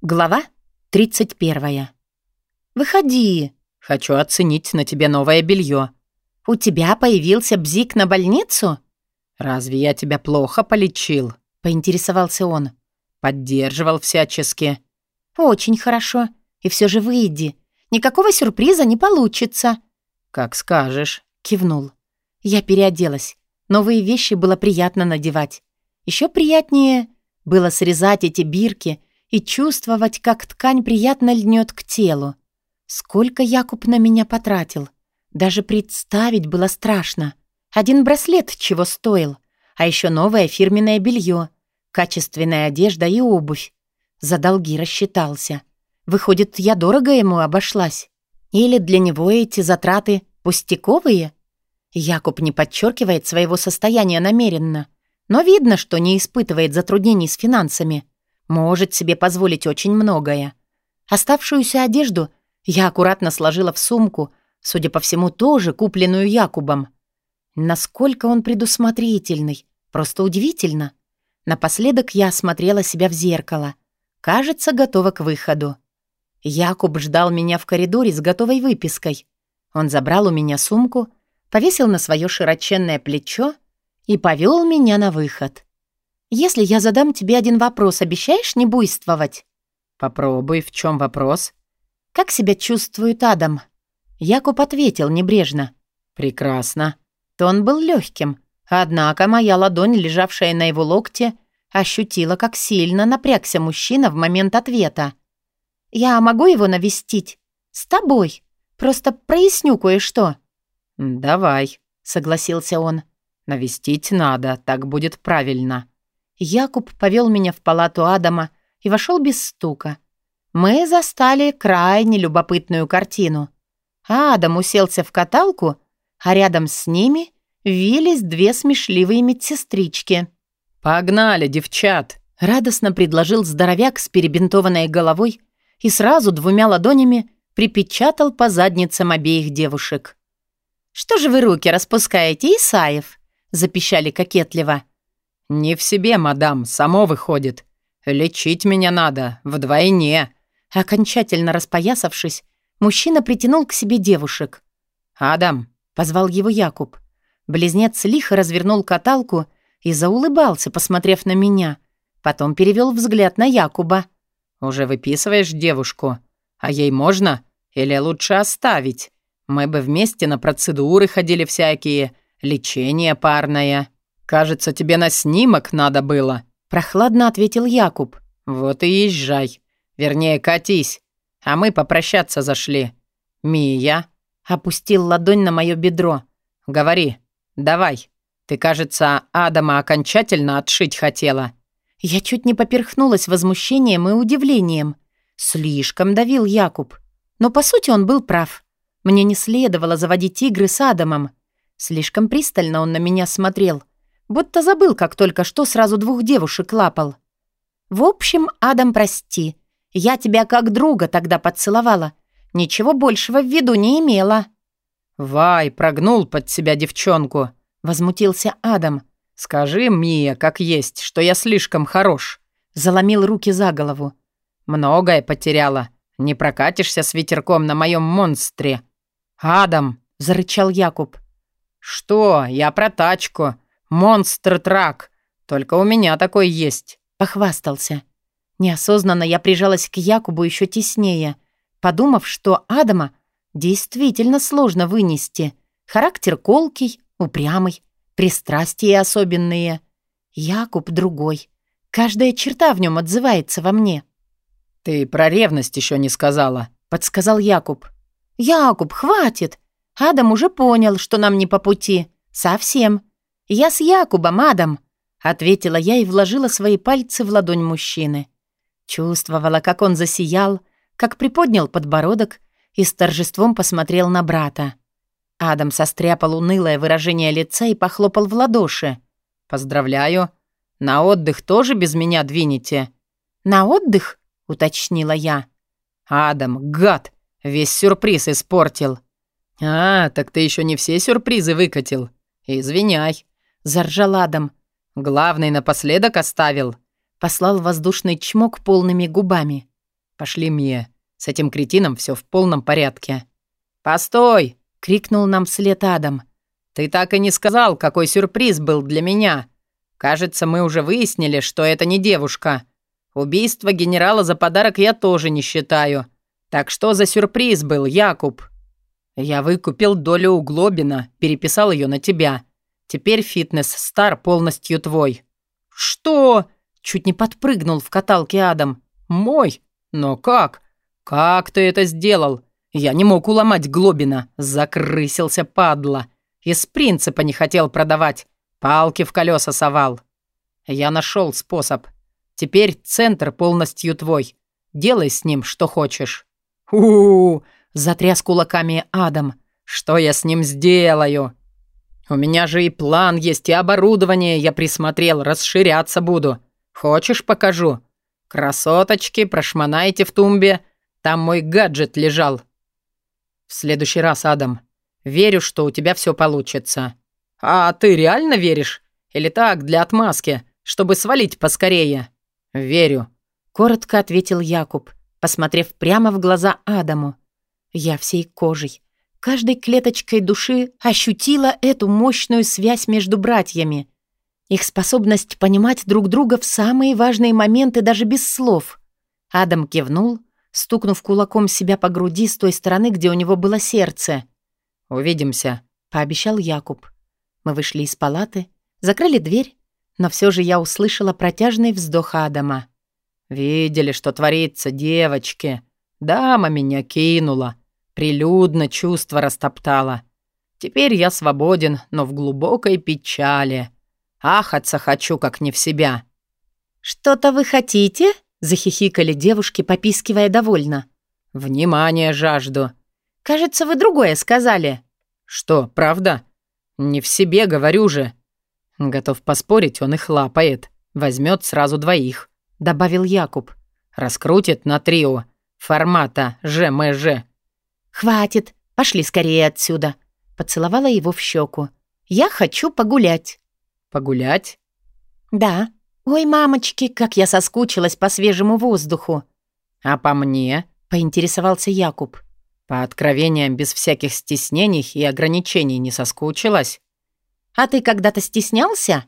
Глава 31. «Выходи. Хочу оценить на тебе новое белье. У тебя появился бзик на больницу?» «Разве я тебя плохо полечил?» — поинтересовался он. «Поддерживал всячески». «Очень хорошо. И все же выйди. Никакого сюрприза не получится». «Как скажешь», — кивнул. Я переоделась. Новые вещи было приятно надевать. Еще приятнее было срезать эти бирки — и чувствовать, как ткань приятно льнет к телу. Сколько Якуб на меня потратил. Даже представить было страшно. Один браслет чего стоил, а еще новое фирменное белье, качественная одежда и обувь. За долги рассчитался. Выходит, я дорого ему обошлась. Или для него эти затраты пустяковые? Якуб не подчеркивает своего состояния намеренно, но видно, что не испытывает затруднений с финансами. Может себе позволить очень многое. Оставшуюся одежду я аккуратно сложила в сумку, судя по всему, тоже купленную Якубом. Насколько он предусмотрительный, просто удивительно. Напоследок я осмотрела себя в зеркало. Кажется, готова к выходу. Якуб ждал меня в коридоре с готовой выпиской. Он забрал у меня сумку, повесил на свое широченное плечо и повел меня на выход. «Если я задам тебе один вопрос, обещаешь не буйствовать?» «Попробуй. В чем вопрос?» «Как себя чувствует Адам?» Якуб ответил небрежно. «Прекрасно». Тон был легким, однако моя ладонь, лежавшая на его локте, ощутила, как сильно напрягся мужчина в момент ответа. «Я могу его навестить? С тобой. Просто проясню кое-что». «Давай», — согласился он. «Навестить надо, так будет правильно». Якуб повел меня в палату Адама и вошел без стука. Мы застали крайне любопытную картину. Адам уселся в каталку, а рядом с ними вились две смешливые медсестрички. «Погнали, девчат!» — радостно предложил здоровяк с перебинтованной головой и сразу двумя ладонями припечатал по задницам обеих девушек. «Что же вы руки распускаете, Исаев?» — запищали кокетливо. «Не в себе, мадам, само выходит. Лечить меня надо, вдвойне». Окончательно распоясавшись, мужчина притянул к себе девушек. «Адам», — позвал его Якуб. Близнец лихо развернул каталку и заулыбался, посмотрев на меня. Потом перевел взгляд на Якуба. «Уже выписываешь девушку? А ей можно? Или лучше оставить? Мы бы вместе на процедуры ходили всякие, лечение парное». «Кажется, тебе на снимок надо было», — прохладно ответил Якуб. «Вот и езжай. Вернее, катись. А мы попрощаться зашли. Мия...» Опустил ладонь на мое бедро. «Говори. Давай. Ты, кажется, Адама окончательно отшить хотела». Я чуть не поперхнулась возмущением и удивлением. Слишком давил Якуб. Но, по сути, он был прав. Мне не следовало заводить игры с Адамом. Слишком пристально он на меня смотрел. Будто забыл, как только что сразу двух девушек лапал. В общем, Адам, прости. Я тебя как друга тогда поцеловала. Ничего большего в виду не имела. «Вай, прогнул под себя девчонку», — возмутился Адам. «Скажи, Мия, как есть, что я слишком хорош». Заломил руки за голову. «Многое потеряла. Не прокатишься с ветерком на моем монстре». «Адам», — зарычал Якуб. «Что? Я про тачку. «Монстр-трак! Только у меня такой есть!» — похвастался. Неосознанно я прижалась к Якубу еще теснее, подумав, что Адама действительно сложно вынести. Характер колкий, упрямый, пристрастия особенные. Якуб другой. Каждая черта в нем отзывается во мне. «Ты про ревность еще не сказала», — подсказал Якуб. «Якуб, хватит! Адам уже понял, что нам не по пути. Совсем. «Я с Якубом, Адам», — ответила я и вложила свои пальцы в ладонь мужчины. Чувствовала, как он засиял, как приподнял подбородок и с торжеством посмотрел на брата. Адам состряпал унылое выражение лица и похлопал в ладоши. «Поздравляю. На отдых тоже без меня двинете?» «На отдых?» — уточнила я. «Адам, гад, весь сюрприз испортил». «А, так ты еще не все сюрпризы выкатил. Извиняй» заржал Адам. «Главный напоследок оставил», послал воздушный чмок полными губами. Пошли, Мия. С этим кретином все в полном порядке». «Постой!» — крикнул нам вслед Адам. «Ты так и не сказал, какой сюрприз был для меня. Кажется, мы уже выяснили, что это не девушка. Убийство генерала за подарок я тоже не считаю. Так что за сюрприз был, Якуб?» «Я выкупил долю у Глобина, переписал ее на тебя. Теперь фитнес-стар полностью твой». «Что?» — чуть не подпрыгнул в каталке Адам. «Мой? Но как? Как ты это сделал? Я не мог уломать Глобина. Закрысился, падла. Из принципа не хотел продавать. Палки в колеса совал. Я нашел способ. Теперь центр полностью твой. Делай с ним, что хочешь». «У-у-у!» — затряс кулаками Адам. «Что я с ним сделаю?» «У меня же и план есть, и оборудование я присмотрел, расширяться буду. Хочешь, покажу? Красоточки, прошмонайте в тумбе. Там мой гаджет лежал». «В следующий раз, Адам. Верю, что у тебя все получится». «А ты реально веришь? Или так, для отмазки, чтобы свалить поскорее?» «Верю», — коротко ответил Якуб, посмотрев прямо в глаза Адаму. Я всей кожей, каждой клеточкой души ощутила эту мощную связь между братьями. Их способность понимать друг друга в самые важные моменты даже без слов. Адам кивнул, стукнув кулаком себя по груди с той стороны, где у него было сердце. «Увидимся», — пообещал Якуб. Мы вышли из палаты, закрыли дверь, но все же я услышала протяжный вздох Адама. «Видели, что творится, девочки? Дама меня кинула, прилюдно чувства растоптала. Теперь я свободен, но в глубокой печали. Ахаться хочу, как не в себя». «Что-то вы хотите?» — захихикали девушки, попискивая довольно. «Внимание жажду». «Кажется, вы другое сказали». «Что, правда?» «Не в себе, говорю же». Готов поспорить, он их лапает. Возьмет сразу двоих, добавил Якуб. Раскрутит на трио. Формата ЖМЖ. «Хватит, пошли скорее отсюда», — поцеловала его в щеку. «Я хочу погулять». «Погулять?» «Да. Ой, мамочки, как я соскучилась по свежему воздуху». «А по мне?» — поинтересовался Якуб. По откровениям без всяких стеснений и ограничений не соскучилась? А ты когда-то стеснялся?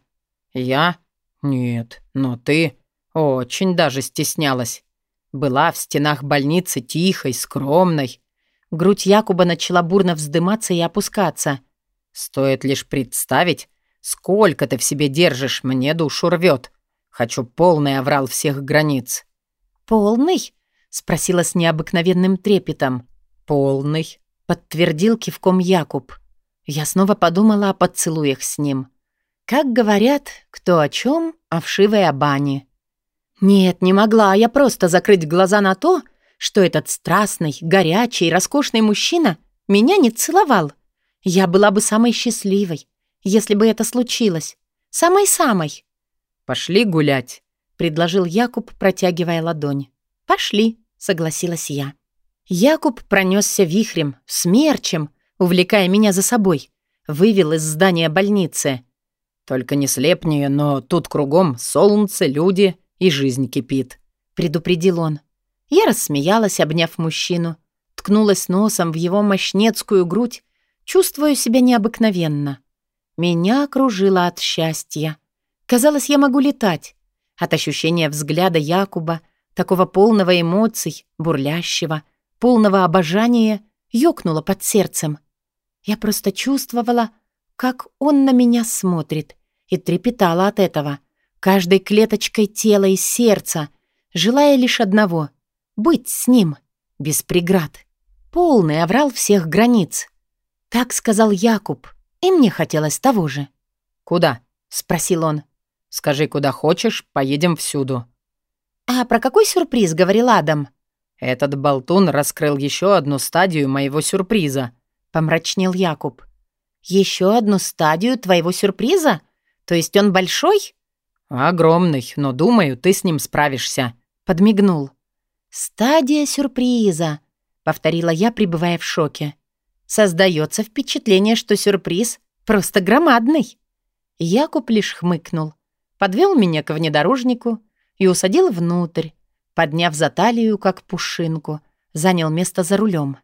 Я? Нет, но ты очень даже стеснялась. Была в стенах больницы тихой, скромной. Грудь Якуба начала бурно вздыматься и опускаться. Стоит лишь представить, сколько ты в себе держишь, мне душу рвет. Хочу полный оврал всех границ. «Полный?» — спросила с необыкновенным трепетом. «Полный», — подтвердил кивком Якуб. Я снова подумала о поцелуях с ним. Как говорят, кто о чем, о вшивой о бане. Нет, не могла я просто закрыть глаза на то, что этот страстный, горячий, роскошный мужчина меня не целовал. Я была бы самой счастливой, если бы это случилось. Самой-самой. «Пошли гулять», — предложил Якуб, протягивая ладонь. «Пошли», — согласилась я. Якуб пронесся вихрем, смерчем, увлекая меня за собой. Вывел из здания больницы. «Только не слепнее, но тут кругом солнце, люди и жизнь кипит», — предупредил он. Я рассмеялась, обняв мужчину, ткнулась носом в его мощнецкую грудь, чувствуя себя необыкновенно. Меня окружило от счастья. Казалось, я могу летать. От ощущения взгляда Якуба, такого полного эмоций, бурлящего, полного обожания, ёкнуло под сердцем. Я просто чувствовала, как он на меня смотрит, и трепетала от этого, каждой клеточкой тела и сердца, желая лишь одного — быть с ним, без преград. Полный оврал всех границ. Так сказал Якуб, и мне хотелось того же. «Куда?» — спросил он. «Скажи, куда хочешь, поедем всюду». «А про какой сюрприз?» — говорил Адам. «Этот болтун раскрыл еще одну стадию моего сюрприза», — помрачнел Якуб. «Еще одну стадию твоего сюрприза? То есть он большой?» «Огромный, но, думаю, ты с ним справишься», — подмигнул. «Стадия сюрприза», — повторила я, пребывая в шоке. «Создается впечатление, что сюрприз просто громадный». Якуб лишь хмыкнул, подвел меня к внедорожнику и усадил внутрь, подняв за талию, как пушинку, занял место за рулем.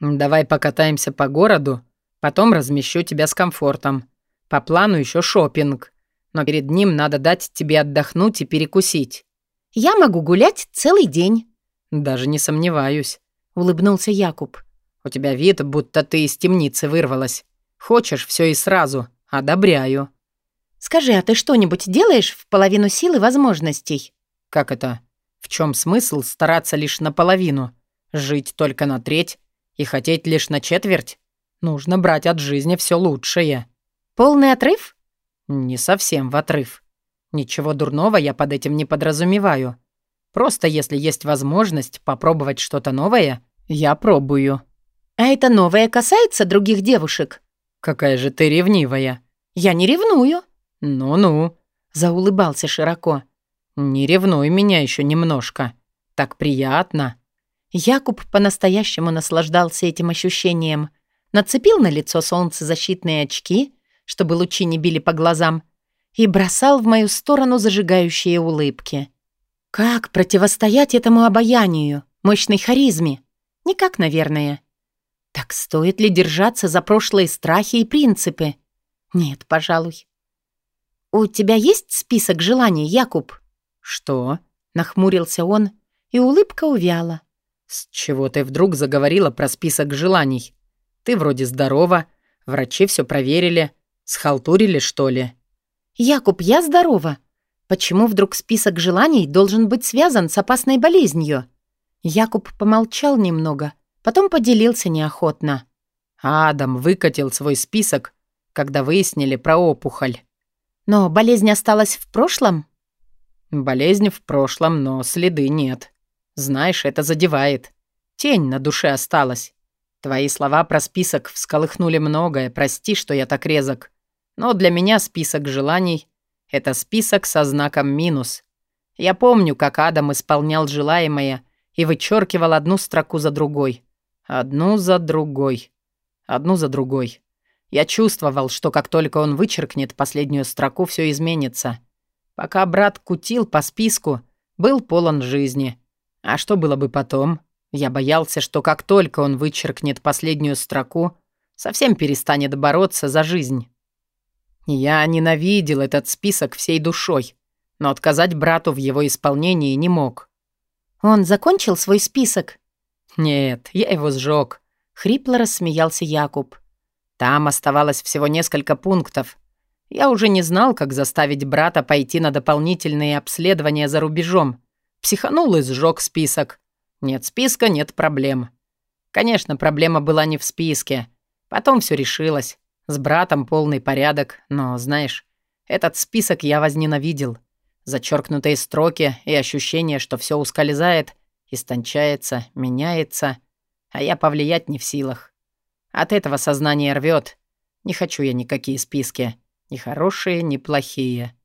«Давай покатаемся по городу, потом размещу тебя с комфортом. По плану еще шопинг, но перед ним надо дать тебе отдохнуть и перекусить». «Я могу гулять целый день». «Даже не сомневаюсь», — улыбнулся Якуб. «У тебя вид, будто ты из темницы вырвалась. Хочешь все и сразу. Одобряю». «Скажи, а ты что-нибудь делаешь в половину силы возможностей?» «Как это? В чем смысл стараться лишь наполовину? Жить только на треть и хотеть лишь на четверть? Нужно брать от жизни все лучшее». «Полный отрыв?» «Не совсем в отрыв. Ничего дурного я под этим не подразумеваю. Просто если есть возможность попробовать что-то новое, я пробую». «А это новое касается других девушек?» «Какая же ты ревнивая!» «Я не ревную». «Ну-ну», — заулыбался широко. «Не ревнуй меня еще немножко. Так приятно». Якуб по-настоящему наслаждался этим ощущением. Нацепил на лицо солнцезащитные очки, чтобы лучи не били по глазам, и бросал в мою сторону зажигающие улыбки. Как противостоять этому обаянию, мощной харизме? Никак, наверное. Так стоит ли держаться за прошлые страхи и принципы? Нет, пожалуй. «У тебя есть список желаний, Якуб?» «Что?» — нахмурился он, и улыбка увяла. «С чего ты вдруг заговорила про список желаний? Ты вроде здорова, врачи все проверили. Схалтурили, что ли?» «Якуб, я здорова. Почему вдруг список желаний должен быть связан с опасной болезнью?» Якуб помолчал немного, потом поделился неохотно. Адам выкатил свой список, когда выяснили про опухоль. «Но болезнь осталась в прошлом?» «Болезнь в прошлом, но следы нет. Знаешь, это задевает. Тень на душе осталась. Твои слова про список всколыхнули многое, прости, что я так резок. Но для меня список желаний — это список со знаком минус. Я помню, как Адам исполнял желаемое и вычеркивал одну строку за другой. Одну за другой. Одну за другой. Я чувствовал, что как только он вычеркнет последнюю строку, все изменится. Пока брат кутил по списку, был полон жизни. А что было бы потом? Я боялся, что как только он вычеркнет последнюю строку, совсем перестанет бороться за жизнь. Я ненавидел этот список всей душой, но отказать брату в его исполнении не мог. «Он закончил свой список?» «Нет, я его сжег», — хрипло рассмеялся Якуб. «Там оставалось всего несколько пунктов. Я уже не знал, как заставить брата пойти на дополнительные обследования за рубежом. Психанул и сжег список. Нет списка — нет проблем. Конечно, проблема была не в списке. Потом все решилось. С братом полный порядок, но, знаешь, этот список я возненавидел. Зачеркнутые строки и ощущение, что все ускользает, истончается, меняется, а я повлиять не в силах. От этого сознание рвет. Не хочу я никакие списки. Ни хорошие, ни плохие.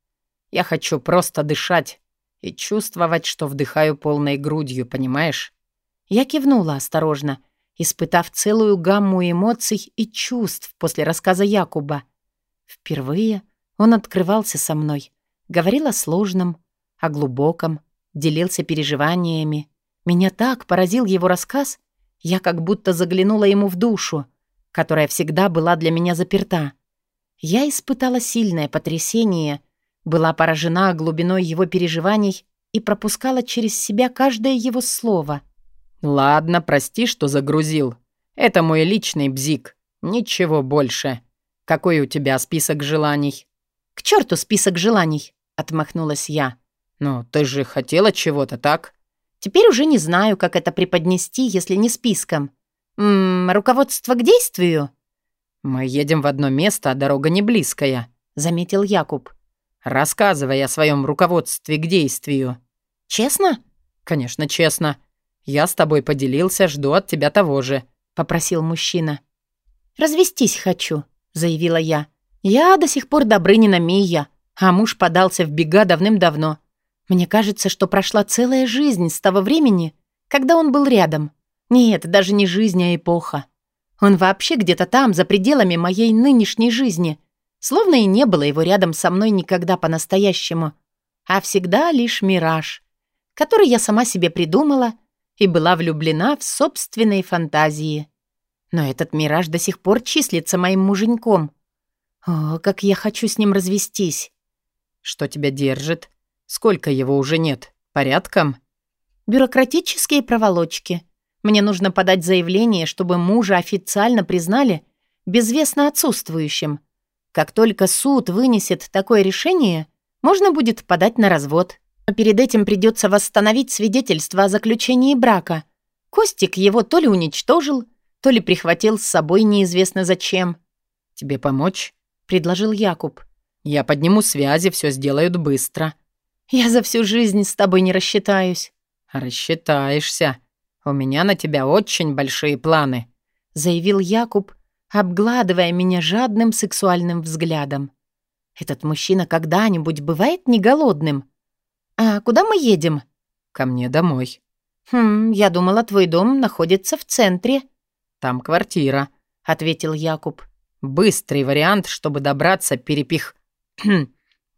Я хочу просто дышать и чувствовать, что вдыхаю полной грудью, понимаешь? Я кивнула осторожно, испытав целую гамму эмоций и чувств после рассказа Якуба. Впервые он открывался со мной, говорил о сложном, о глубоком, делился переживаниями. Меня так поразил его рассказ, я как будто заглянула ему в душу, которая всегда была для меня заперта. Я испытала сильное потрясение, была поражена глубиной его переживаний и пропускала через себя каждое его слово — «Ладно, прости, что загрузил. Это мой личный бзик. Ничего больше. Какой у тебя список желаний?» «К черту список желаний!» — отмахнулась я. «Ну, ты же хотела чего-то, так?» «Теперь уже не знаю, как это преподнести, если не списком. Ммм, руководство к действию?» «Мы едем в одно место, а дорога не близкая», — заметил Якуб. «Рассказывай о своем руководстве к действию». «Честно?» «Конечно, честно. «Я с тобой поделился, жду от тебя того же», — попросил мужчина. «Развестись хочу», — заявила я. «Я до сих пор Добрынина Мия, а муж подался в бега давным-давно. Мне кажется, что прошла целая жизнь с того времени, когда он был рядом. Нет, даже не жизнь, а эпоха. Он вообще где-то там, за пределами моей нынешней жизни. Словно и не было его рядом со мной никогда по-настоящему. А всегда лишь мираж. который я сама себе придумала и была влюблена в собственные фантазии. Но этот мираж до сих пор числится моим муженьком. О, как я хочу с ним развестись. Что тебя держит? Сколько его уже нет? Порядком? Бюрократические проволочки. Мне нужно подать заявление, чтобы мужа официально признали безвестно отсутствующим. Как только суд вынесет такое решение, можно будет подать на развод. Но перед этим придется восстановить свидетельство о заключении брака. Костик его то ли уничтожил, то ли прихватил с собой неизвестно зачем. «Тебе помочь?» — предложил Якуб. «Я подниму связи, все сделают быстро». «Я за всю жизнь с тобой не рассчитаюсь». «Рассчитаешься. У меня на тебя очень большие планы», — заявил Якуб, обгладывая меня жадным сексуальным взглядом. «Этот мужчина когда-нибудь бывает не голодным? А куда мы едем?» «Ко мне домой». «Хм, я думала, твой дом находится в центре». «Там квартира», — ответил Якуб. «Быстрый вариант, чтобы добраться, перепих...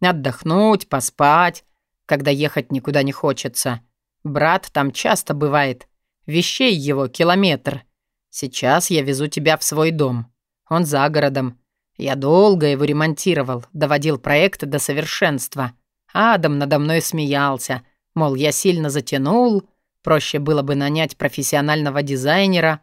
отдохнуть, поспать, когда ехать никуда не хочется. Брат там часто бывает. Вещей его километр. Сейчас я везу тебя в свой дом. Он за городом. Я долго его ремонтировал, доводил проект до совершенства. Адам надо мной смеялся, мол, я сильно затянул, проще было бы нанять профессионального дизайнера.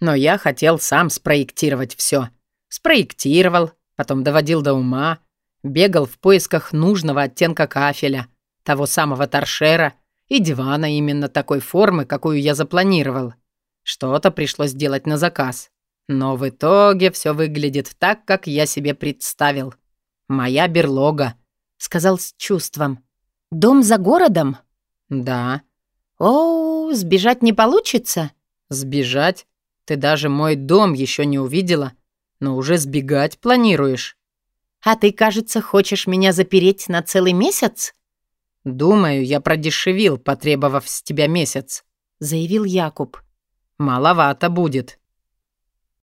Но я хотел сам спроектировать все. Спроектировал, потом доводил до ума, бегал в поисках нужного оттенка кафеля, того самого торшера и дивана именно такой формы, какую я запланировал. Что-то пришлось делать на заказ. Но в итоге все выглядит так, как я себе представил. Моя берлога, сказал с чувством. Дом за городом? Да. О, сбежать не получится? Сбежать? Ты даже мой дом еще не увидела, но уже сбегать планируешь. А ты, кажется, хочешь меня запереть на целый месяц? Думаю, я продешевил, потребовав с тебя месяц, заявил Якуб. «Маловато будет».